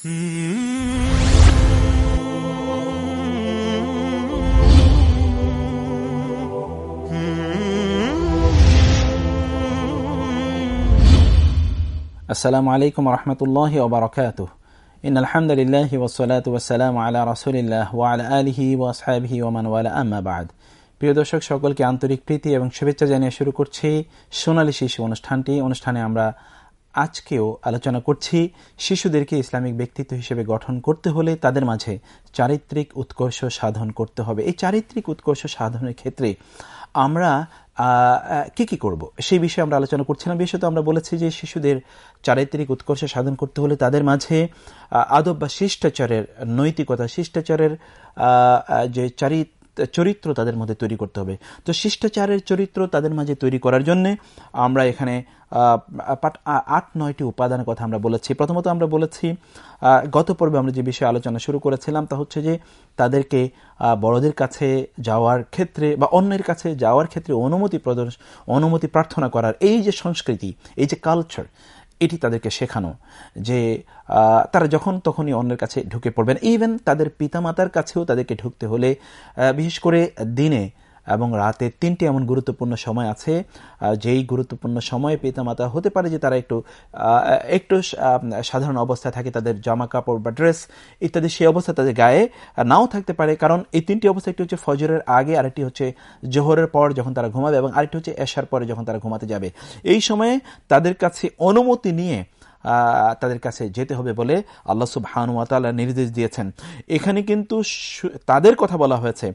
আসসালামু আলাইকুম রহমতুল্লাহ ওবরাকাত ইন আলহামদুলিল্লাহ ওসলাত ওসালাম আলা রসুলিল্লাহ ওয়ালা আলহি ওয়াসহাবিহি ওমান ওয়ালা বাদ। প্রিয় দর্শক, সকলকে আন্তরিক প্রীতি এবং শুভেচ্ছা জানিয়ে শুরু করছি সোনালী শিশু অনুষ্ঠানটি। অনুষ্ঠানে আমরা আজকেও আলোচনা করছি শিশুদেরকে ইসলামিক ব্যক্তিত্ব হিসেবে গঠন করতে হলে তাদের মাঝে চারিত্রিক উৎকর্ষ সাধন করতে হবে। এই চারিত্রিক উৎকর্ষ সাধনের ক্ষেত্রে আমরা কি কি করব? সেই বিষয়ে আমরা আলোচনা করছিলাম। বিশেষত আমরা বলেছি যে শিশুদের চারিত্রিক উৎকর্ষ সাধন করতে হলে তাদের মাঝে আদব বা শিষ্টাচারের, নৈতিকতা, শিষ্টাচারের যে চারিত্র চরিত্র তাদের মধ্যে তৈরি করতে হবে। তো শিষ্টাচারের চরিত্র তাদের মাঝে তৈরি করার জন্য আমরা এখানে আট, নয়টি উপাদানের কথা আমরা বলেছি। প্রথমত আমরা বলেছি গত পর্বে আমরা যে বিষয়ে আলোচনা শুরু করেছিলাম তা হচ্ছে যে তাদেরকে বড়দের কাছে যাওয়ার ক্ষেত্রে বা অন্যের কাছে যাওয়ার ক্ষেত্রে অনুমতি প্রদর্শ, অনুমতি প্রার্থনা করার এই যে সংস্কৃতি, এই যে কালচার এটি তাদেরকে শেখানো যে তারা যখন তখনই অন্যের কাছে ঢুকে পড়বেন। ইভেন তাদের পিতামাতার কাছেও তাদেরকে ঢুকতে হলে বিশেষ করে দিনে এবং রাতে তিনটি এমন গুরুত্বপূর্ণ সময় আছে যেই গুরুত্বপূর্ণ সময়ে পিতামাতা হতে পারে যে তারা একটু একটু সাধারণ অবস্থায় থাকে তাদের জামা কাপড় বা ড্রেস ইত্যাদি, সেই অবস্থা তাদের গায়ে নাও থাকতে পারে। কারণ এই তিনটি অবস্থা, একটি হচ্ছে ফজরের আগে, আরেকটি হচ্ছে জোহরের পর যখন তারা ঘুমাবে এবং আরেকটি হচ্ছে এশার পরে যখন তারা ঘুমাতে যাবে। এই সময়ে তাদের কাছে অনুমতি নিয়ে তাদের কাছে যেতে হবে বলে আল্লাহ সুবাহানুয়াতালা নির্দেশ দিয়েছেন। এখানে কিন্তু তাদের কথা বলা হয়েছে,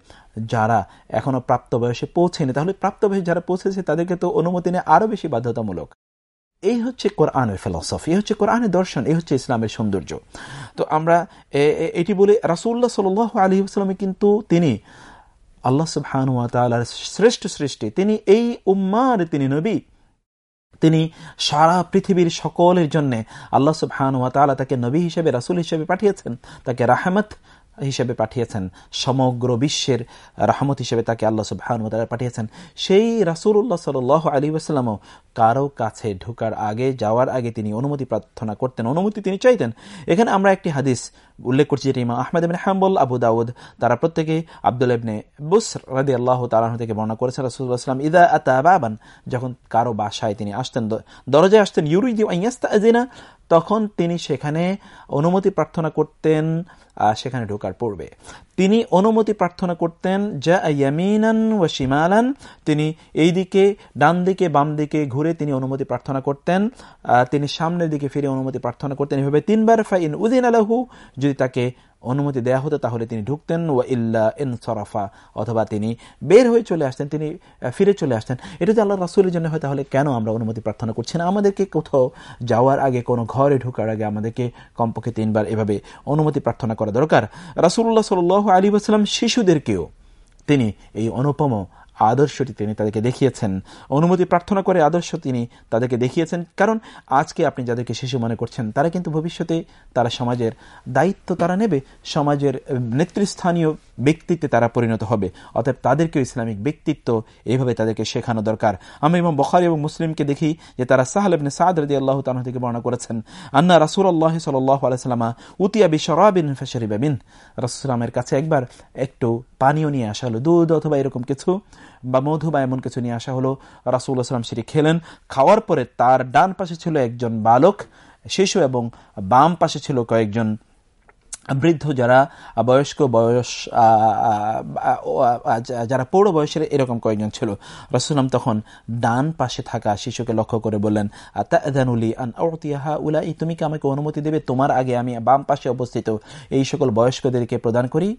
যারা এখনও প্রাপ্ত বয়সে পৌঁছেনি। তাহলে প্রাপ্ত বয়সে যারা পৌঁছেছে, তাদেরকে তো অনুমতি নেওয়া আরও বেশি বাধ্যতামূলক। এই হচ্ছে কোরআনের ফিলসফি, এই হচ্ছে কোরআনের দর্শন, এই হচ্ছে ইসলামের সৌন্দর্য। তো আমরা এটি বলে রাসুল্লাহ সাল আলী আসলামে কিন্তু তিনি, আল্লাহ সুবাহানুয়াতালার শ্রেষ্ঠ সৃষ্টি, তিনি এই উম্মার তিনি নবী। তিনি সারা পৃথিবীর সকলের জন্য আল্লাহ সুবহানুয়া তালা তাকে নবী হিসেবে, রাসুল হিসেবে পাঠিয়েছেন, তাকে রাহমত হিসেবে পাঠিয়েছেন, সমগ্র বিশ্বের রহমত হিসেবে তাকে আল্লাহ সুবাহানুতালা পাঠিয়েছেন। সেই রাসুল্লাহ সাল আলী আসসালামও কারও কাছে ঢুকার আগে, যাওয়ার আগে তিনি অনুমতি প্রার্থনা করতেন। অনুমতি তিনি চাইতেন। এখানে আমরা একটি হাদিস উল্লেখ করছি যেটি ইমা আহমেদ ইবিন হাম্বল, আবু দাউদ, তারা প্রত্যেকে আব্দুল ইবনে বুস রাদি আল্লাহ তালাহ থেকে বর্ণনা করেছেন। রাসুল্লাহাম ইদা আতাবাবান যখন কারও বাসায় তিনি আসতেন দরজায় আসতেন ইউরুইদি আইয়াস্তা আজিনা তখন তিনি সেখানে অনুমতি প্রার্থনা করতেন সেখানে ঢোকার পূর্বে। তিনি অনুমতি প্রার্থনা করতেন যা ইয়ামিনান ও শিমালান, তিনি এই দিকে, ডান দিকে, বাম দিকে ঘুরে তিনি অনুমতি প্রার্থনা করতেন তিনি সামনের দিকে ফিরে অনুমতি প্রার্থনা করতেন। এভাবে তিনবার ফাইন উদিন আলাহু যদি তাকে অনুমতি দেয়া হতো, তাহলে তিনি ঢুকতেন ও ইল্লা ইন সরাফা, অথবা তিনি বের হয়ে চলে আসতেন, তিনি ফিরে চলে আসতেন। এটা যে আল্লাহ রাসুলের জন্য হয়, তাহলে কেন আমরা অনুমতি প্রার্থনা করছি না? আমাদেরকে কোথাও যাওয়ার আগে, কোনো ঘরে ঢুকার আগে আমাদেরকে কমপক্ষে তিনবার এভাবে অনুমতি প্রার্থনা করা দরকার। রাসুল্লাহ সাল আলী আসসালাম শিশুদেরকেও তিনি এই অনুপম আদর্শটি তিনি তাদেরকে দেখিয়েছেন। অনুমতি প্রার্থনা করে আদর্শ তিনি তাদেরকে দেখিয়েছেন। কারণ আজকে আপনি যাদেরকে শিশু মনে করছেন, তারা কিন্তু ভবিষ্যতে তারা সমাজের দায়িত্ব তারা নেবে, সমাজের নেতৃস্থানীয় ব্যক্তিত্বে তারা পরিণত হবে। অতএব তাদেরকেও ইসলামিক ব্যক্তিত্ব এইভাবে তাদেরকে শেখানো দরকার। আমি এবং বখারি এবং মুসলিমকে দেখি যে তারা সাহালবনে সাদ রদি আল্লাহ তাহ থেকে বর্ণনা করেছেন, আন্না রাসুল আল্লাহ সাল্লাহ আলাইসাল্লামা উতিয়া বিশরাবিন ফেশরিবাবিন রাসুলামের কাছে একবার একটু পানীয় নিয়ে আসা হলো, দুধ অথবা এরকম কিছু। বা মধু বা এমন কিছু নিয়ে আসা হলো। রাসুল আসলাম সেটি খেলেন। খাওয়ার পরে তার ডান পাশে ছিল একজন বালক, শিশু এবং বাম পাশে ছিল কয়েকজন বৃদ্ধ যারা বয়স্ক বয়স যারা পৌর বয়সের এরকম কয়েকজন ছিল। রসুলাম তখন ডান পাশে থাকা শিশুকে লক্ষ্য করে বললেন আতানুলি আন আউতিয়াহা উলাই তুমি কি আমাকে অনুমতি দেবে? তোমার আগে আমি বাম পাশে অবস্থিত। এই সকল বয়স্কদেরকে প্রদান করি।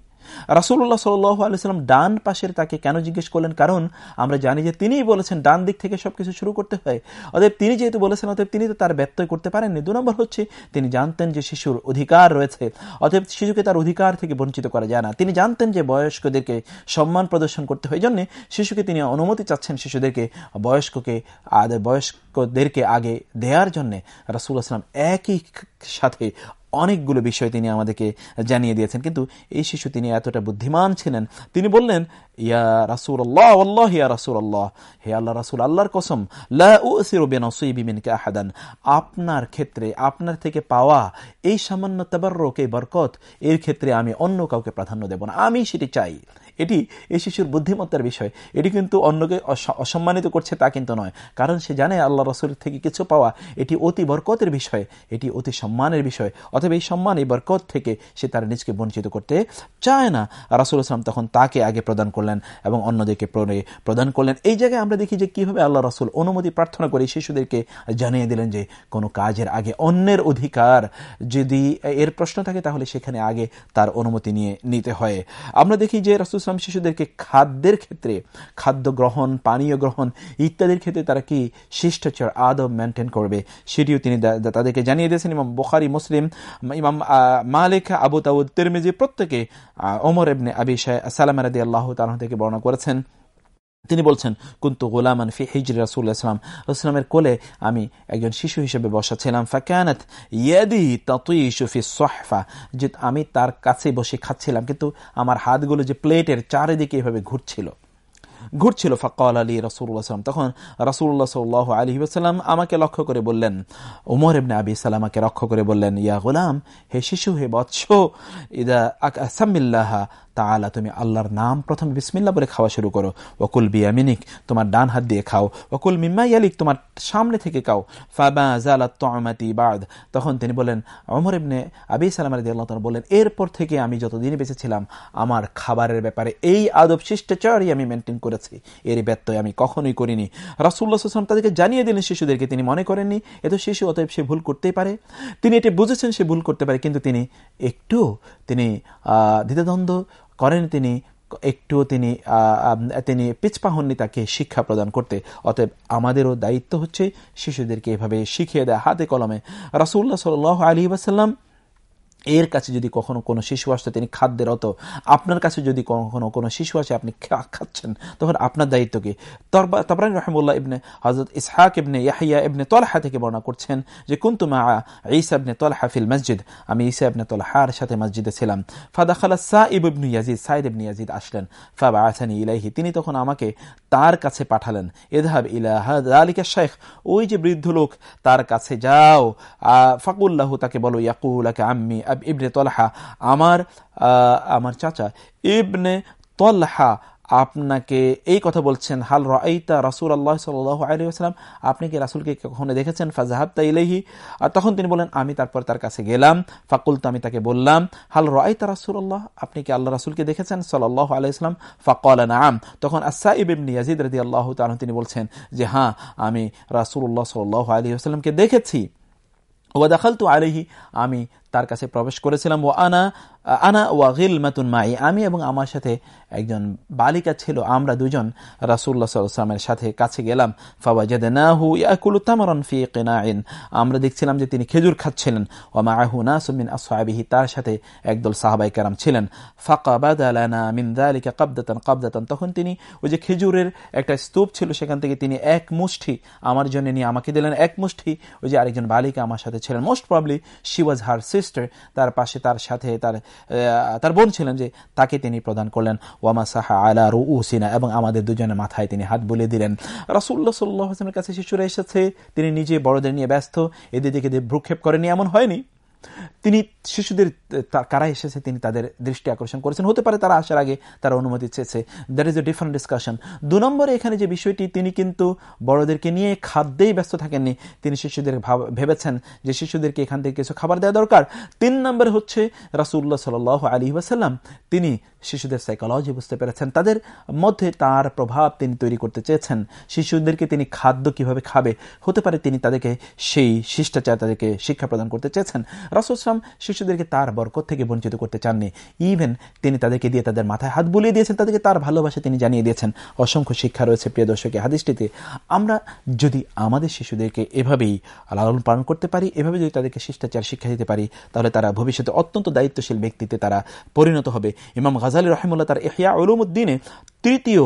রাসুল্লাহ সাল্লাহ আলসালাম ডান পাশের তাকে কেন জিজ্ঞেস করলেন? কারণ আমরা জানি যে তিনিই বলেছেন, ডান দিক থেকে সবকিছু শুরু করতে হয়। অতএব তিনি যেহেতু বলেছেন, অতএব তিনি তো তার ব্যত্যয় করতে পারেননি। দু নম্বর হচ্ছে, তিনি জানতেন যে শিশুর অধিকার রয়েছে, অতএব শিশুকে তার অধিকার থেকে বঞ্চিত করা যায় না। তিনি জানতেন যে বয়স্কদেরকে সম্মান প্রদর্শন করতে হয়। জন্য শিশুকে তিনি অনুমতি চাচ্ছেন শিশুদেরকে, বয়স্ককে বয়স্কদেরকে আগে দেওয়ার জন্য রাসুল আসলাম একই সাথে অনেকগুলো বিষয় তিনি আমাদেরকে জানিয়ে দিয়েছেন। কিন্তু এই শিশু তিনি এতটা বুদ্ধিমান ছিলেন, তিনি বললেন, ইয়া রাসুল আল্লাহ আল্লাহ ইয়া রাসুল আল্লাহ হে আল্লাহ রাসুল, আল্লাহর কসম আহাদান, আপনার ক্ষেত্রে, আপনার থেকে পাওয়া এই সামান্য তাবারক এই বরকত, এর ক্ষেত্রে আমি অন্য কাউকে প্রাধান্য দেব না। আমি সেটি চাই। এটি এই শিশুর বুদ্ধিমত্তার বিষয়। এটি কিন্তু অন্যকে অসম্মানিত করছে তা কিন্তু নয়। কারণ সে জানে আল্লাহ রসুল থেকে কিছু পাওয়া এটি অতি বরকতের বিষয়, এটি অতি সম্মানের বিষয়। অথবা এই সম্মান, এই বরকত থেকে সে তার নিজকে বঞ্চিত করতে চায় না। রাসুল আসলাম তখন তাকে আগে প্রদান করলেন এবং অন্যদেরকে প্রদান করলেন। এই জায়গায় আমরা দেখি যে কীভাবে আল্লাহ রসুল অনুমতি প্রার্থনা করে শিশুদেরকে জানিয়ে দিলেন যে কোনো কাজের আগে অন্যের অধিকার যদি এর প্রশ্ন থাকে তাহলে সেখানে আগে তার অনুমতি নিয়ে নিতে হয়। আমরা দেখি যে রাসুল ইসলাম শিশুদেরকে খাদ্যের ক্ষেত্রে, খাদ্য গ্রহণ, পানীয় গ্রহণ ইত্যাদির ক্ষেত্রে তারা কি শিষ্টাচার, আদব মেনটেন করবে? সেটিও তিনি তাদেরকে জানিয়ে দিয়েছেন ইমাম বোখারি, মুসলিম, ইমাম মালিক, আবু তাউদ তেরমেজি প্রত্যেকে ওমর এবনে আবি সালাম রাদি আল্লাহ তালা থেকে বর্ণনা করেছেন। তিনি বলছেন, কুন্তু গোলামান ফি হিজর রাসুল ইসলাম ইসলামের কোলে আমি একজন শিশু হিসেবে বসাছিলাম। ফাকানাত ইয়াদি তাতুইশু ফি সহফা। যে আমি তার কাছে বসে খাচ্ছিলাম, কিন্তু আমার হাতগুলো যে প্লেটের চারিদিকে এভাবে ঘুরছিল ঘুরছিল। ফকাল আলী রসুল্লাহাম তখন রাসুল্লাহ সাল্লাহ আলী ওসাল্লাম আমাকে লক্ষ্য করে বললেন, উমর ইবনে আবি সালামাকে লক্ষ্য করে বললেন, ইয়া গোলাম, হে শিশু, হে বৎস, ইদা তালা তুমি আল্লাহর নাম প্রথমে বিসমিল্লা বলে খাওয়া শুরু করো। ওকুল বিয়ামিনিক, তোমার ডান হাত দিয়ে খাও। ওকুল মিম্মাই আলিক তোমার সামনে থেকে খাও। ফাবা জালাত তমাতি বাদ, তখন তিনি বলেন অমর ইবনে আবি সালাম আলী আল্লাহ বললেন, এরপর থেকে আমি যতদিন বেঁচেছিলাম, আমার খাবারের ব্যাপারে এই আদব শিষ্টাচারই আমি মেনটেন করেছি। এর ব্যত্যয় আমি কখনোই করিনি। রাসুল্লাহ আসলাম তাদেরকে জানিয়ে দিলেন, শিশুদেরকে তিনি মনে করেননি এত শিশু, অতএব সে ভুল করতেই পারে। তিনি এটি বুঝেছেন, সে ভুল করতে পারে, কিন্তু তিনি একটু, তিনি দ্বিধাদ্বন্দ্ব করেন তিনি একটু তিনি তিনি পিছপা হননি তাকে শিক্ষা প্রদান করতে। অতএব আমাদেরও দায়িত্ব হচ্ছে শিশুদেরকে এভাবে শিখিয়ে দেয়। হাতে কলমে রাসুল্লাহ সাল আলী ওয়াসাল্লাম এর কাছে যদি কখনো কোনো শিশু আসতো, তিনি খাদ্যের অত, আপনার কাছে যদি কখনো কোনো শিশু আসে, আপনি খাচ্ছেন, তখন আপনার দায়িত্ব কি? তবরান রহমুল্লাহ ইবনে হজরত ইসহাক ইবনে ইয়াহিয়া ইবনে তলহা থেকে বর্ণনা করছেন যে কুন্তুমা ঈসা ইবনে তলহা ফিল মসজিদ। আমি ঈসা ইবনে তলহার সাথে মসজিদে ছিলাম। ফাদাখালা সা ibn Yazid Saeed ibn Yazid আসলেন। ফাবা আসানি ইলাইহি, তিনি তখন আমাকে তার কাছে পাঠালেন। এধাব ইলাহা আলিকা শেখ ওই যে বৃদ্ধ লোক তার কাছে যাও। ফাকুল্লাহ তাকে বলো, ইয়াকুলাকে আম্মি ইবনে তলহা। আমার আমার চাচা ইবনে তলহা আপনাকে এই কথা বলছেন, হাল রাইতা রাসুল আল্লাহ সাল্লাম আপনি কি রাসুলকে কখনো দেখেছেন? ফাজাহাত্তা ইলেহি আর তখন তিনি বলেন, আমি তারপর তার কাছে গেলাম। ফাকুল আমি তাকে বললাম, হাল রাইতা রাসুল আল্লাহ আপনি কি আল্লাহ রাসুলকে দেখেছেন? সাল্লাহ আলাইসলাম ফাকল নাম তখন আসা ইবিন ইয়াজিদ রদি আল্লাহ তিনি বলছেন যে হ্যাঁ আমি রাসুল্লাহ সাল্লাহ আলী আসসালামকে দেখেছি। ওয়াদাখালতু আলহি আমি তার কাছে প্রবেশ করেছিলাম। ও আনা আনা ওয়াগিল মাতুন মাই। আমি এবং আমার সাথে একজন বালিকা ছিল। আমরা দুজন রাসুল্লাহ সাল্লামের সাথে কাছে গেলাম। ফাওয়াজাদনাহু ইয়াকুলু তামারান ফি কিনাইন। আমরা দেখছিলাম যে তিনি খেজুর খাচ্ছিলেন। ওয়া মাআহু নাসুম মিন আসহাবিহি। তার সাথে একদল সাহাবাই কারাম ছিলেন। ফাকাবাদালানা মিন যালিকা কাবদাতান কাবদাতান। তখন তিনি ওই যে খেজুরের একটা স্তূপ ছিল, সেখান থেকে তিনি এক মুষ্টি আমার জন্য নিয়ে আমাকে দিলেন। এক মুষ্টি ওই যে আরেকজন বালিকা আমার সাথে ছিলেন। Most probably she was her sister তার পাশে তার সাথে তার তার বোন ছিলেন যে, তাকে তিনি প্রদান করলেন। ওয়ামা সাহা আলা রু উসিনা এবং আমাদের দুজনের মাথায় তিনি হাত বলে দিলেন। রাসুল্লাহ সাল্লাহ আসলামের কাছে শিশুরা এসেছে, তিনি নিজে বড়দের নিয়ে ব্যস্ত, এদের দিকে ভ্রুক্ষেপ করেনি, এমন হয়নি। তিনি শিশুদের কারা এসেছে, তিনি তাদের দৃষ্টি আকর্ষণ করেছেন। হতে পারে তারা আসার আগে তারা অনুমতি চেয়েছে। That is a different discussion দু নম্বরে এখানে যে বিষয়টি, তিনি কিন্তু বড়দেরকে নিয়ে খাদ্যেই ব্যস্ত থাকেননি। তিনি শিশুদের ভেবেছেন যে শিশুদেরকে এখান থেকে কিছু খাবার দেওয়া দরকার। তিন নম্বরে হচ্ছে রাসুল্লাহ সাল আলী ওয়াসাল্লাম, তিনি শিশুদের সাইকোলজি বুঝতে পেরেছেন। তাদের মধ্যে তার প্রভাব তিনি তৈরি করতে চেয়েছেন। শিশুদেরকে তিনি খাদ্য কীভাবে খাবে, হতে পারে তিনি তাদেরকে সেই শিষ্টাচার, তাদেরকে শিক্ষা প্রদান করতে চেয়েছেন। রাসুসলাম শিশুদেরকে তার বরকত থেকে বঞ্চিত করতে চাননি। ইভেন তিনি তাদেরকে দিয়ে তাদের মাথায় হাত বুলিয়ে দিয়েছেন, তাদেরকে তার ভালোবাসা তিনি জানিয়ে দিয়েছেন। অসংখ্য শিক্ষা রয়েছে, প্রিয় দর্শকের হাদিসটিতে। আমরা যদি আমাদের শিশুদেরকে এভাবেই লালন পালন করতে পারি, এভাবে যদি তাদেরকে শিষ্টাচার, শিক্ষা দিতে পারি, তাহলে তারা ভবিষ্যতে অত্যন্ত দায়িত্বশীল ব্যক্তিতে তারা পরিণত হবে। ইমাম গাজালি রহমুল্লাহ তার এহিয়া উলুমুদ্দিনে তৃতীয়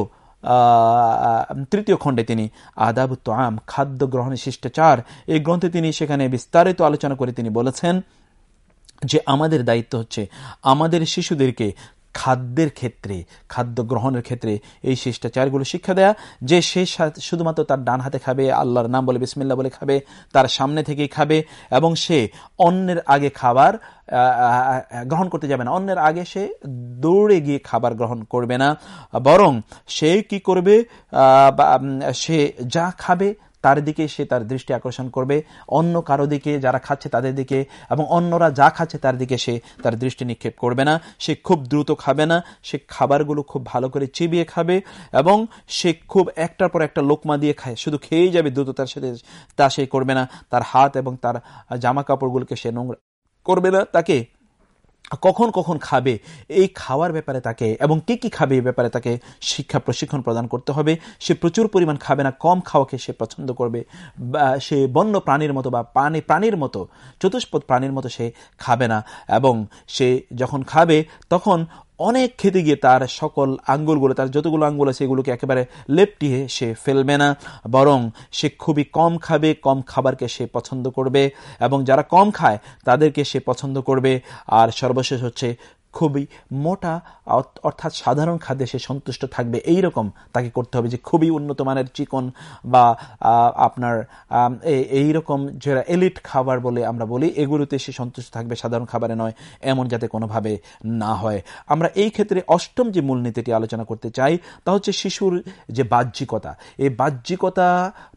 তৃতীয় খণ্ডে তিনি আদাবুত আম খাদ্য গ্রহণের শিষ্টাচার। এই গ্রন্থে তিনি সেখানে বিস্তারিত আলোচনা করে তিনি বলেছেন যে আমাদের দায়িত্ব হচ্ছে আমাদের শিশুদেরকে খাদ্যের ক্ষেত্রে, খাদ্য গ্রহণের ক্ষেত্রে এই শিষ্টাচারগুলো শিক্ষা দেয়া। যে সে শুধুমাত্র তার ডান হাতে খাবে, আল্লাহর নাম বলে বিসমিল্লা বলে খাবে, তার সামনে থেকেই খাবে, এবং সে অন্যের আগে খাবার গ্রহণ করতে যাবে না। অন্যের আগে সে দৌড়ে গিয়ে খাবার গ্রহণ করবে না। বরং সে কি করবে? সে যা খাবে তার দিকে সে তার দৃষ্টি আকর্ষণ করবে, অন্য কারও দিকে যারা খাচ্ছে তাদের দিকে এবং অন্যরা যা খাচ্ছে তার দিকে সে তার দৃষ্টি নিক্ষেপ করবে না। সে খুব দ্রুত খাবে না, সে খাবারগুলো খুব ভালো করে চিবিয়ে খাবে এবং সে খুব একটার পর একটা লোকমা দিয়ে খায়। শুধু খেয়েই যাবে দ্রুততার সাথে তা সে করবে না। তার হাত এবং তার জামা কাপড়গুলোকে সে নোংরা করবে না। তাকে কখন কখন খাবে, এই খাওয়ার ব্যাপারে তাকে এবং কে কি খাবে এই ব্যাপারে তাকে শিক্ষা প্রশিক্ষণ প্রদান করতে হবে। সে প্রচুর পরিমাণ খাবে না, কম খাওয়াকে সে পছন্দ করবে। বা সে বন্য প্রাণীর মতো বা প্রাণী প্রাণীর মতো, চতুষ্পদ প্রাণীর মতো সে খাবে না। এবং সে যখন খাবে, তখন অনেক খেতে গিয়ে তার সকল আঙ্গুলগুলো, তার যতগুলো আঙ্গুল আছে এগুলোকে একেবারে লেপটিয়ে সে ফেলবে না, বরং সে খুবই কম খাবে, কম খাবারকে সে পছন্দ করবে এবং যারা কম খায় তাদেরকে সে পছন্দ করবে। আর সর্বশেষ হচ্ছে খুবই মোটা অর্থাৎ সাধারণ খাদ্যে সে সন্তুষ্ট থাকবে। এই রকম তাকে করতে হবে যে খুবই উন্নত মানের চিকন বা আপনার এই রকম যারা এলিট খাবার বলে আমরা বলি, এগুলোতে সে সন্তুষ্ট থাকবে, সাধারণ খাবারে নয়, এমন যাতে কোনোভাবে না হয়। আমরা এই ক্ষেত্রে অষ্টম যে মূলনীতিটি আলোচনা করতে চাই, তা হচ্ছে শিশুর যে বাহ্যিকতা। এই বাহ্যিকতা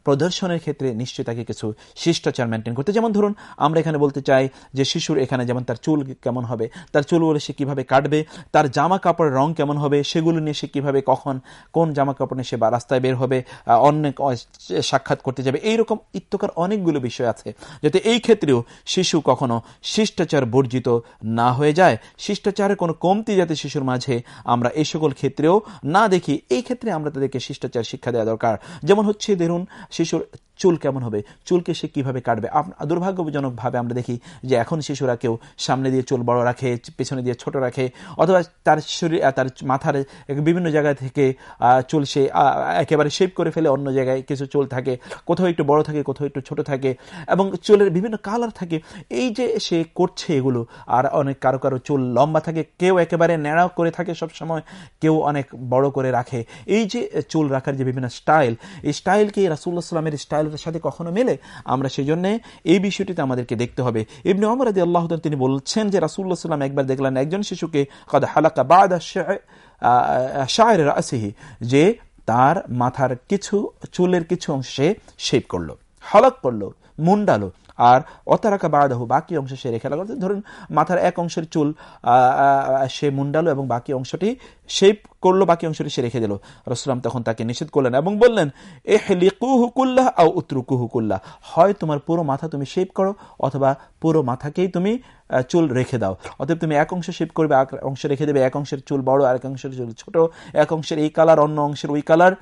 প্রদর্শনের ক্ষেত্রে নিশ্চয়ই তাকে কিছু শিষ্টাচার মেনটেন করতে যেমন ধরুন, আমরা এখানে বলতে চাই যে শিশুর এখানে যেমন তার চুল কেমন হবে, তার চুলগুলো সে কীভাবে কাটবে, তার জামা কাপড়ের রং কেমন হবে, সেগুলো নিয়ে সে কীভাবে কখন, কোন জামা কাপড় নিয়ে সে বা রাস্তায় বের হবে অনেক সাক্ষাৎ করতে যাবে, এইরকম ইত্যকার অনেকগুলো বিষয় আছে, যাতে এই ক্ষেত্রেও শিশু কখনো শিষ্টাচার বর্জিত না হয়ে যায়। শিষ্টাচারের কোনো কমতি যাতে শিশুর মাঝে আমরা এই সকল ক্ষেত্রেও না দেখি, এই ক্ষেত্রে আমরা তাদেরকে শিষ্টাচার শিক্ষা দেওয়া দরকার। যেমন হচ্ছে ধরুন, শিশুর চুল কেমন হবে, চুলকে সে কীভাবে কাটবে? দুর্ভাগ্যজনকভাবে আমরা দেখি যে এখন শিশুরা কেউ সামনে দিয়ে চুল বড় রাখে, পেছনে দিয়ে ছোট রাখে, অথবা তার শরীর তার মাথার বিভিন্ন জায়গা থেকে চুল সে একেবারে শেপ করে ফেলে অন্য জায়গায় কিছু চুল থাকে, কোথাও একটু বড় থাকে, কোথাও একটু ছোট থাকে, এবং চুলের বিভিন্ন কালার থাকে। এই যে সে করছে এগুলো, আর অনেক কারও কারও চুল লম্বা থাকে, কেউ একেবারে ন্যাড়া করে থাকে সব সময় কেউ অনেক বড় করে রাখে। এই যে চুল রাখার যে বিভিন্ন স্টাইল এই স্টাইলকে রাসুল্লাহ সাল্লামের স্টাইলের সাথে কখনো মেলে? আমরা সেই জন্য এই বিষয়টিতে আমাদেরকে দেখতে হবে। ইবনে অমর আদি আল্লাহ তিনি বলছেন যে রাসুল্লাহ সাল্লাম একবার দেখলেন একজন শিশুকে কদ হালাকা বাদ শায়ের রাসিহি যে তার মাথার কিছু চুলের কিছু অংশে শেপ করল হলক করল মুন্ডালো আর অতারাকা বাদাহু বাকি অংশ সে রেখে লাগল। ধরুন, মাথার এক অংশের চুল সে মুন্ডালো এবং বাকি অংশটি শেপ করল, বাকি অংশটি সে রেখে দিল। রসুলাম তখন তাকে নিষেধ করলেন এবং বললেন এ হেলি কুহুকুল্লাহ আও উত্রু কুহুকুল্লাহ হয় তোমার পুরো মাথা তুমি শেপ করো অথবা পুরো মাথাকেই তুমি চুল রেখে দাও। অতএব তুমি এক অংশ শেপ করবে এক অংশ রেখে দেবে। এক অংশের চুল বড়, আর এক অংশের চুল ছোট। এক অংশের এই কালার অন্য অংশের ওই কালার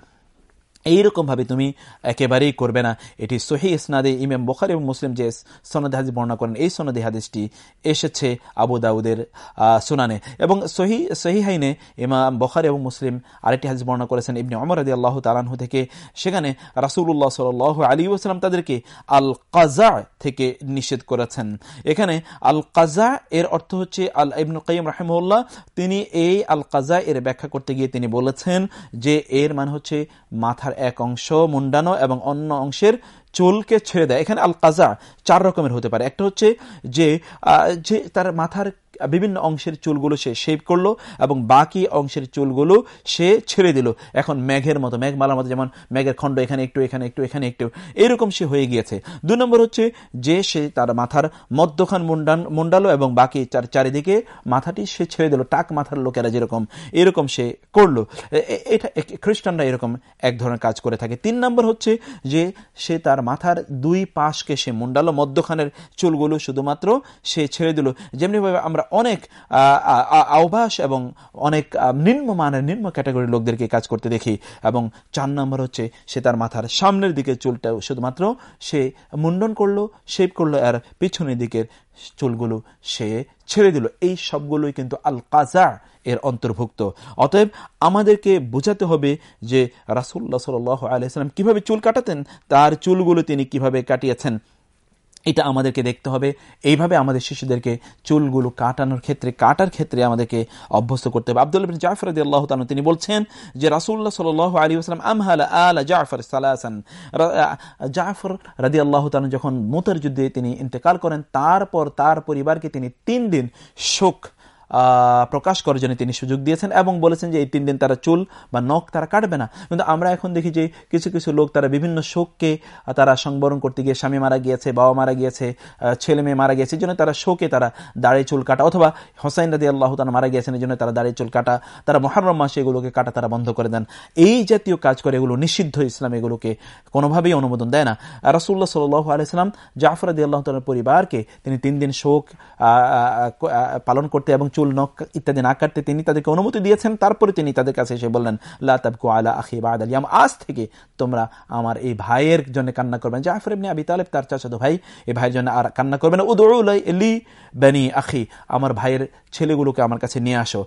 এইরকমভাবে তুমি একেবারেই করবে না। এটি সহি ইসনাদে ইমাম বখার এবং মুসলিম যে সনদ হাদিস বর্ণনা করেন, এই সনদি হাদিসটি এসেছে আবু দাউদের সুনানে। এবং সহি সহি হাইনে ইমাম বখার এবং মুসলিম আরেকটি হাদিস বর্ণনা করেছেন ইবনে অমর আদি আল্লাহ তালাহু থেকে। সেখানে রাসুল্লাহ সাল আলী আসসালাম তাদেরকে আল কাজা থেকে নিষেধ করেছেন। এখানে আল কাজা এর অর্থ হচ্ছে আল ইবনু কাইম রাহেমউল্লাহ তিনি এই আল কাজা এর ব্যাখ্যা করতে গিয়ে তিনি বলেছেন যে এর মানে হচ্ছে মাথার এক অংশ মুন্ডানো এবং অন্য অংশের চুলকে ছেড়ে দেয়। এখানে আল কাজা চার রকমের হতে পারে। একটা হচ্ছে যে যে তার মাথার বিভিন্ন অংশের চুলগুলো সে শেভ করল এবং বাকি অংশের চুলগুলো সে ছেড়ে দিল। এখন মেঘের মতো মেঘমালার মতো, যেমন মেঘের খণ্ড এখানে একটু এখানে একটু এখানে একটু, এরকম সে হয়ে গিয়েছে। দুই নম্বর হচ্ছে যে সে তার মাথার মধ্যখান মুন্ডান, মুন্ডালো এবং বাকি চার, চারিদিকে মাথাটি সে ছেড়ে দিল। টাক মাথার লোকেরা যেরকম, এরকম সে করল। এটা খ্রিস্টানরা এরকম এক ধরনের কাজ করে থাকে। তিন নম্বর হচ্ছে যে সে তার মাথার দুই পাশকে সে মুন্ডালো, মধ্যখানের চুলগুলো শুধুমাত্র সে ছেড়ে দিল। যেমনিভাবে আমরা অনেক আহ্বাস এবং অনেক নিম্নমানের, নিম্ন ক্যাটাগরির লোকদেরকে কাজ করতে দেখি এবং চার নম্বর হচ্ছে সে তার মাথার সামনের দিকে চুলটা শুধুমাত্র সে মুন্ডন করল, শেপ করল, আর পিছনের দিকের চুলগুলো সে ছেড়ে দিল। এই সবগুলোই কিন্তু আল কাজা এর অন্তর্ভুক্ত। অতএব আমাদেরকে বোঝাতে হবে যে রাসুল্লাহ সাল আলাইসালাম কীভাবে চুল কাটাতেন, তার চুলগুলো তিনি কীভাবে কাটিয়েছেন, এটা আমাদেরকে দেখতে হবে। এইভাবে আমাদের শিশুদেরকে চুলগুলো কাটানোর ক্ষেত্রে, কাটার ক্ষেত্রে আমাদেরকে অভ্যস্ত করতে হবে। আব্দুল জাফর রদি আল্লাহ তালন তিনি বলছেন যে রাসুল্লাহ সাল আলী আসলাম আমহাল আলা জাফর সালাহান জাফর রাদি আল্লাহ তালন যখন মোতার যুদ্ধে তিনি ইন্তেকাল করেন, তারপর তার পরিবারকে তিনি তিন দিন শোক প্রকাশ করার জন্য তিনি সুযোগ দিয়েছেন এবং বলেছেন যে এই তিন দিন তারা চুল বা নখ তারা কাটবে না। কিন্তু আমরা এখন দেখি যে কিছু কিছু লোক তারা বিভিন্ন শোককে তারা সংবরণ করতে গিয়ে স্বামী মারা গিয়েছে, বাবা মারা গিয়েছে ছেলে মেয়ে মারা গিয়েছে, এই জন্য তারা শোকে তারা দাঁড়িয়ে চুল কাটা অথবা হোসাইন রাদি আল্লাহ তারা মারা গিয়েছেন, এই জন্য তারা দাঁড়িয়ে চুল কাটা, তারা মহারম মাসে এগুলোকে কাটা তারা বন্ধ করে দেন। এই জাতীয় কাজ করে এগুলো নিষিদ্ধ ইসলাম এগুলোকে কোনোভাবেই অনুমোদন দেয় না। রাসুল্লাহ সাল আলাইসালাম জাফর আদি আল্লাহ তালার পরিবারকে তিনি তিন দিন শোক পালন করতে এবং চুল নখ ইত্যাদি না কাটতে তিনি তাদেরকে অনুমতি দিয়েছেন। তারপরে তিনি তাদের কাছে এসে বললেন লাবকু আলা আখি বাদ আলিয়াম আজ থেকে তোমরা আমার এই ভাইয়ের জন্য কান্না করবেন জাফর ইবনে আবি তালেব তার চাচাতো ভাই এই ভাইয়ের জন্য আর কান্না করবেন উদৌলি বেনি আখি, আমার ভাইয়ের ছেলেগুলোকে আমার কাছে নিয়ে আসো।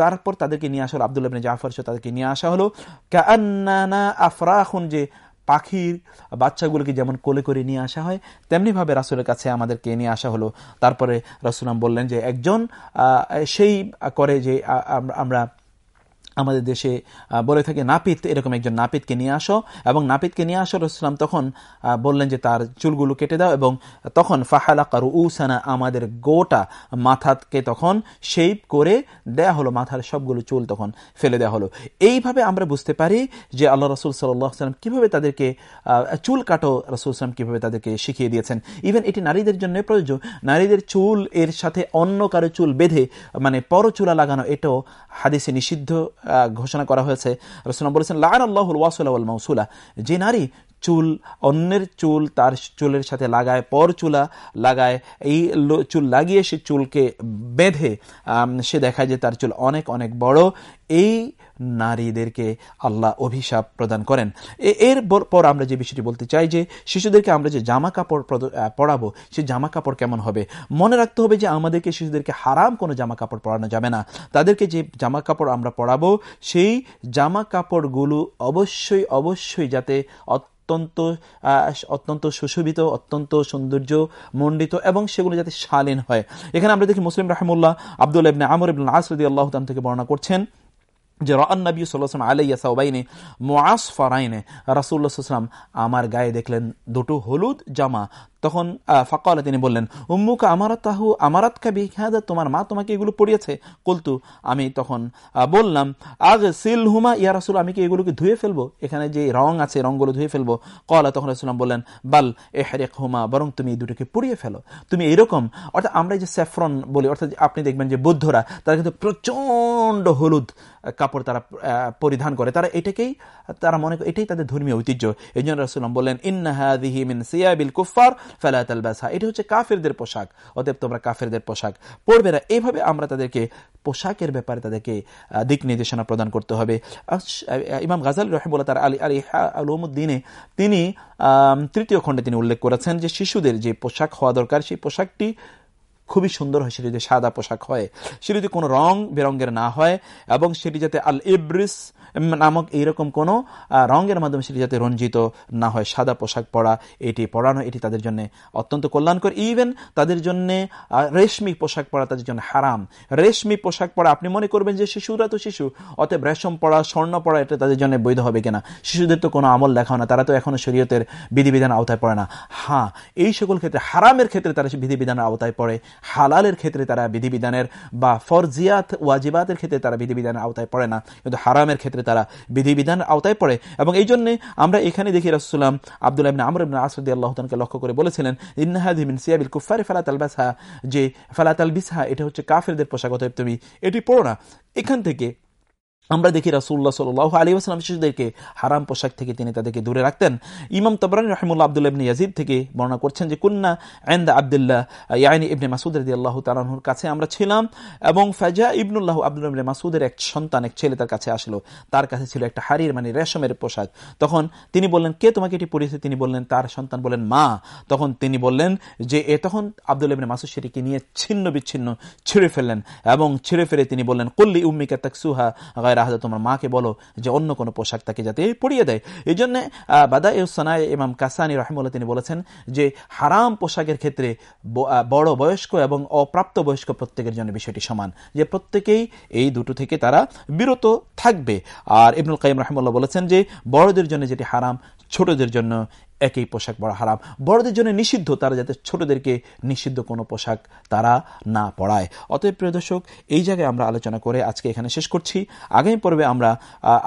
তারপর তাদেরকে নিয়ে আসা হলো আবদুল্লাহ জাফর তাদেরকে নিয়ে আসা হলো। কান্না আফরাহুন, যে পাখির বাচ্চাগুলোকে যেমন কোলে করে নিয়ে আসা হয়, তেমনিভাবে রাসুলের কাছে আমাদেরকে নিয়ে আসা হলো। তারপরে রাসুলাম বললেন যে, একজন সেই করে যে আমরা আমাদের দেশে বলে থাকে, নাপিত, এরকম একজন নাপিতকে নিয়ে আসো। এবং নাপিতকে নিয়ে আসো রসলাম তখন বললেন যে তার চুলগুলো কেটে দাও এবং তখন ফাহালা কারু উসানা আমাদের গোটা মাথাকে তখন শেপ করে দেয়া হলো, মাথার সবগুলো চুল তখন ফেলে দেওয়া হলো। এইভাবে আমরা বুঝতে পারি যে আল্লাহ রসুল সাল্লাহ সাল্লাম কীভাবে তাদেরকে চুল কাটো, রসুল সালাম কীভাবে তাদেরকে শিখিয়ে দিয়েছেন। ইভেন এটি নারীদের জন্য প্রয়োজ্য। নারীদের চুল এর সাথে অন্য কারও চুল বেঁধে মানে পরচুলা লাগানো, এটাও হাদিসে নিষিদ্ধ ঘোষণা করা হয়েছে। রসুলাম বলেছেন লান আল্লাহুল ওয়াসুল্লাহ মৌসুলা যে নারী চুল, অন্যের চুল তার চুলের সাথে লাগায়, পর চুলা লাগায়, এই চুল লাগিয়ে সে চুলকে বেঁধে সে দেখায় যে তার চুল অনেক অনেক বড়। এই নারীদেরকে আল্লাহ অভিশাপ প্রদান করেন। এর পর আমরা যে বিষয়টি বলতে চাই যে, শিশুদেরকে আমরা যে জামা কাপড় পড়াবো সেই জামা কাপড় কেমন হবে? মনে রাখতে হবে যে আমাদেরকে শিশুদেরকে হারাম কোনো জামা কাপড় পরানো যাবে না। তাদেরকে যে জামা কাপড় আমরা পড়াবো সেই জামা কাপড়গুলো অবশ্যই অবশ্যই যাতে অত্যন্ত অত্যন্ত সুশোভিত, অত্যন্ত সৌন্দর্য মণ্ডিত এবং সেগুলো যাতে শালীন হয়। এখানে আমরা দেখি মুসলিম রাহমুল্লাহ আব্দুল ইবনে আমর ইবন আসরদি আল্লাহ থেকে বর্ণনা করছেন যে রান্নবী সাল্লাম আলাইয়া সাউবাইনে মোয়াস ফারাইনে রাসুল্লাহাম আমার গায়ে দেখলেন দুটো হলুদ জামা। তখন ফাঁকালে তিনি বললেন, উম্মুকা আমারাত তাহু আমারাত কাবি হ্যাঁ তোমার মা তোমাকে এগুলো পড়িয়েছে। কলতু, আমি তখন বললাম আগ সিল হুমা ইয়া রাসুল, আমি কি এগুলোকে ধুয়ে ফেলব? এখানে যে রং আছে রঙগুলো ধুয়ে ফেলব? কলা তখন রাসুলাম বললেন, বাল এ হেরেক হুমা বরং তুমি এই দুটোকে পুড়িয়ে ফেলো। তুমি এরকম, অর্থাৎ আমরা যে স্যাফরন বলি, অর্থাৎ আপনি দেখবেন যে বৌদ্ধরা, তারা কিন্তু প্রচণ্ড হলুদ কাপড় তারা পরিধান করে। তারা এটাকেই, তারা মনে করে, এটাই তাদের ধর্মীয় ঐতিহ্য। এই জন্য রাসুলাম বললেন ইন্নাহাদিহি মিন সিয়াবিল কুফার ফেলাত আলবাসা এটি হচ্ছে কাফেরদের পোশাক। অতএব তোমরা কাফেরদের পোশাক পড়বে না। এইভাবে আমরা তাদেরকে পোশাকের ব্যাপারে তাদেরকে দিক নির্দেশনা প্রদান করতে হবে। ইমাম গাজাল রহেবুল্লাহ তার আলী আলী আলমুদ্দিনে তিনি তৃতীয় খণ্ডে তিনি উল্লেখ করেছেন যে শিশুদের যে পোশাক হওয়া দরকার, সেই পোশাকটি খুবই সুন্দর হয়। সেটি যদি সাদা পোশাক হয়। সেটি যদি কোনো রং বেরঙ্গের না হয় এবং সেটি যাতে আল ইব্রিস নামক এইরকম কোনো রঙের মাধ্যমে সেটি যাতে রঞ্জিত না হয়, সাদা পোশাক পরা, এটি পরানো, এটি তাদের জন্য অত্যন্ত কল্যাণকর। ইভেন তাদের জন্য রেশমি পোশাক পরা তাদের জন্য হারাম। রেশমি পোশাক পরা, আপনি মনে করবেন যে শিশুরা তো শিশু, অতএব রেশম পড়া স্বর্ণ পড়া এটা তাদের জন্য বৈধ হবে কিনা? শিশুদের তো কোনো আমল দেখাও না, তারা তো এখনও শরীয়তের বিধিবিধান আওতায় পড়ে না। হ্যাঁ এই সকল ক্ষেত্রে, হারামের ক্ষেত্রে তারা বিধিবিধানের আওতায় পড়ে, হালালের ক্ষেত্রে তারা বিধিবিধানের বা ফরজিয়াত, ওয়াজিবাতের ক্ষেত্রে তারা বিধিবিধানের আওতায় পড়ে না। কিন্তু হারামের ক্ষেত্রে তারা বিধিবিধানের আওতায় পড়ে। এবং এই জন্য আমরা এখানে দেখি রাসুলাম আব্দুল আবিন আমর ইবিন আল্লাহকে লক্ষ্য করে বলেছিলেন ইন্নাহাদিমিন সিয়াবিল কুফারি ফালাত আলবাসা যে ফালাত আল বিসহা এটা হচ্ছে কাফেরদের পোশাক, অতএব তুমি এটি পড়ো না। এখান থেকে আমরা দেখি রাসুল্লাহ সাল আলী আসলাম শিশুদেরকে হারাম পোশাক থেকে তিনি তাদেরকে দূরে রাখতেন। ইমাম তবরান রহমুল্লাহ আবদুল্লাহ ইবনে ইয়াজিদ থেকে বর্ণনা করছেন যে, কুন্না আন্দা আবদুল্লাহ ইয়াইনি ইবনে মাসুদ রদি আল্লাহ তালাহুর কাছে আমরা ছিলাম এবং ফাজা ইবনুল্লাহ আবদুল্লাহ ইবনে মাসুদের এক সন্তান, এক ছেলে তার কাছে আসলো। তার কাছে ছিল একটা হারির মানে রেশমের পোশাক। তখন তিনি বললেন, কে তোমাকে এটি পড়িয়েছে তিনি বললেন, তার সন্তান বললেন মা। তখন তিনি বললেন যে, এ তখন আবদুল্লাহ ইবনে মাসুদ সেটিকে নিয়ে ছিন্ন বিচ্ছিন্ন ছিঁড়ে ফেললেন এবং ছিঁড়ে ফেলে তিনি বললেন, কল্লি উম্মিকা তাকসুহা ভাইরা হাজার তোমার মাকে বলো যে অন্য কোনো পোশাক তাকে যাতে পরিয়ে দেয়। এই জন্য বাদা ইউসানায় ইমাম কাসানি রহমুল্লাহ তিনি বলেছেন যে হারাম পোশাকের ক্ষেত্রে বড় বয়স্ক এবং অপ্রাপ্ত বয়স্ক প্রত্যেকের জন্য বিষয়টি সমান, যে প্রত্যেকেই এই দুটো থেকে তারা বিরত থাকবে। আর ইবনুল কাইম রহমুল্লাহ বলেছেন যে বড়দের জন্য যেটি হারাম, ছোটদের জন্য একই পোশাক পরা হারাম। বড়দের জন্য নিষিদ্ধ, তারা যাতে ছোটদেরকে নিষিদ্ধ কোনো পোশাক তারা না পড়ায় অতএব প্রিয় দর্শক, এই জায়গায় আমরা আলোচনা করে আজকে এখানে শেষ করছি। আগামী পর্বে আমরা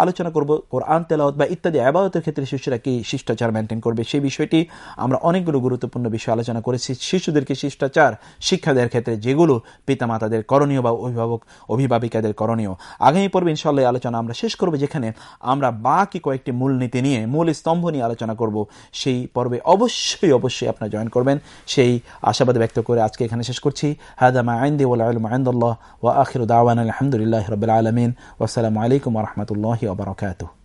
আলোচনা করব কোরআন তেলাওয়াত বা ইত্যাদি আবাদতের ক্ষেত্রে শিশুরা কি শিষ্টাচার মেনটেন করবে সেই বিষয়টি। আমরা অনেকগুলো গুরুত্বপূর্ণ বিষয় আলোচনা করেছি। শিশুদেরকে শিষ্টাচার, শিক্ষা দেওয়ার ক্ষেত্রে যেগুলো পিতামাতাদের করণীয় বা অভিভাবক, অভিভাবিকাদের করণীয়। আগামী পর্বে ইনশাল্লাহ আলোচনা আমরা শেষ করব, যেখানে আমরা বাকি কয়েকটি মূলনীতি নিয়ে, মূল স্তম্ভ নিয়ে আলোচনা করব। সেই পর্বে অবশ্যই অবশ্যই আপনারা জয়েন করবেন। সেই আশাবাদ ব্যক্ত করে আজকে এখানে শেষ করছি। হায়দামা আইন ওলা আলম ওয়া আখির দাওয়ান আলহামদুলিল্লাহ রবিল আলমিন। ওসালামু আলাইকুম রহমতুল্লাহ ওবরাকাতুহ